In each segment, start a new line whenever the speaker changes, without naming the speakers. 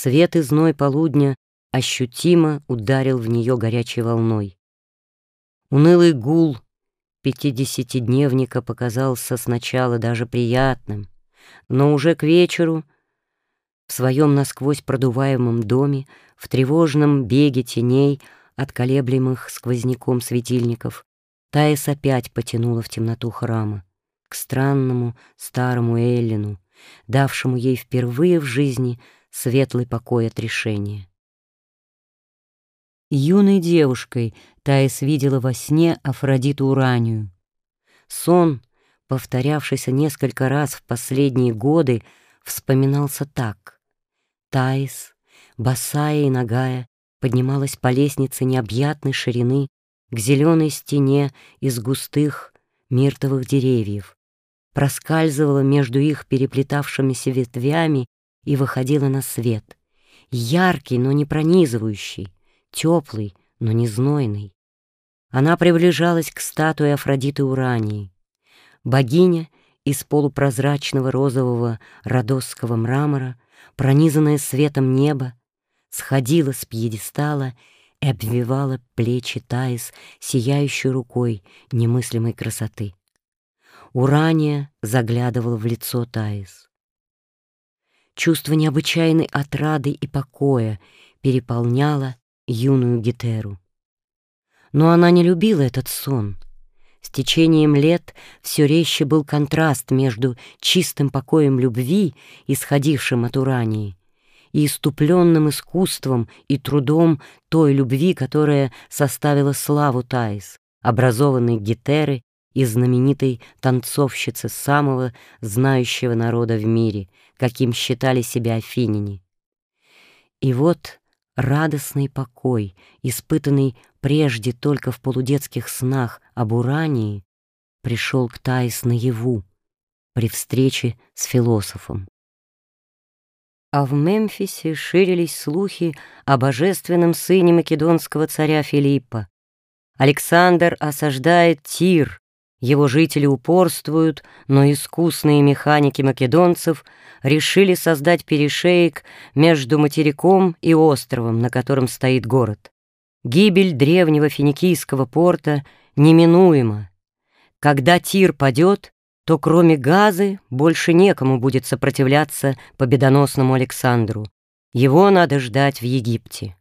Свет и зной полудня ощутимо ударил в нее горячей волной. Унылый гул пятидесятидневника показался сначала даже приятным, но уже к вечеру в своем насквозь продуваемом доме, в тревожном беге теней от колеблемых сквозняком светильников, Таис опять потянула в темноту храма, к странному старому Эллину, давшему ей впервые в жизни светлый покой от решения. Юной девушкой Таис видела во сне Афродиту Уранию. Сон, повторявшийся несколько раз в последние годы, вспоминался так. Таис, босая и нагая, поднималась по лестнице необъятной ширины к зеленой стене из густых миртовых деревьев, проскальзывала между их переплетавшимися ветвями и выходила на свет. Яркий, но не пронизывающий, теплый, но не знойный. Она приближалась к статуе Афродиты Урании. Богиня из полупрозрачного розового родосского мрамора, пронизанная светом неба, сходила с пьедестала и обвивала плечи Таис сияющей рукой немыслимой красоты. Урания заглядывала в лицо Таис. Чувство необычайной отрады и покоя переполняло юную Гетеру. Но она не любила этот сон. С течением лет все резче был контраст между чистым покоем любви, исходившим от Урании, и иступленным искусством и трудом той любви, которая составила славу Таис, образованной Гетеры и знаменитой танцовщицы самого знающего народа в мире, каким считали себя афиняне. И вот радостный покой, испытанный прежде только в полудетских снах об Урании, пришел к Таис наяву при встрече с философом. А в Мемфисе ширились слухи о божественном сыне македонского царя Филиппа. Александр осаждает Тир, его жители упорствуют, но искусные механики македонцев решили создать перешеек между материком и островом, на котором стоит город. Гибель древнего финикийского порта неминуема. Когда Тир падет, то кроме Газы больше некому будет сопротивляться победоносному Александру. Его надо ждать в Египте.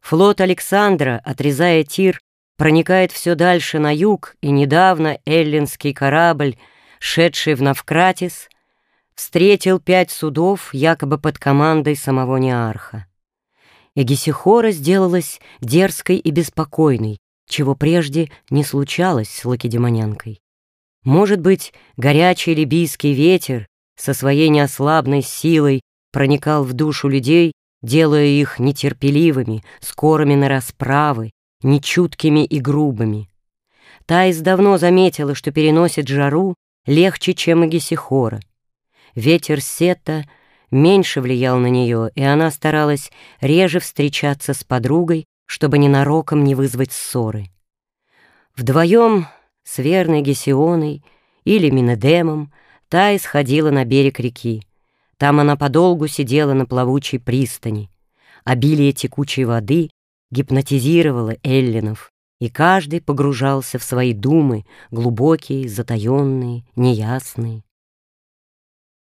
Флот Александра, отрезая Тир, проникает все дальше на юг, и недавно эллинский корабль, шедший в Навкратис, встретил пять судов якобы под командой самого Неарха. Эгисихора сделалась дерзкой и беспокойной, чего прежде не случалось с лакедемонянкой. Может быть, горячий либийский ветер со своей неослабной силой проникал в душу людей, делая их нетерпеливыми, скорыми на расправы, нечуткими и грубыми. Таис давно заметила, что переносит жару легче, чем Агисихора. Ветер Сета меньше влиял на нее, и она старалась реже встречаться с подругой, чтобы ненароком не вызвать ссоры. Вдвоем с верной Гесионой или Минедемом Таис ходила на берег реки. Там она подолгу сидела на плавучей пристани. Обилие текучей воды гипнотизировала эллинов, и каждый погружался в свои думы, глубокие, затаенные, неясные.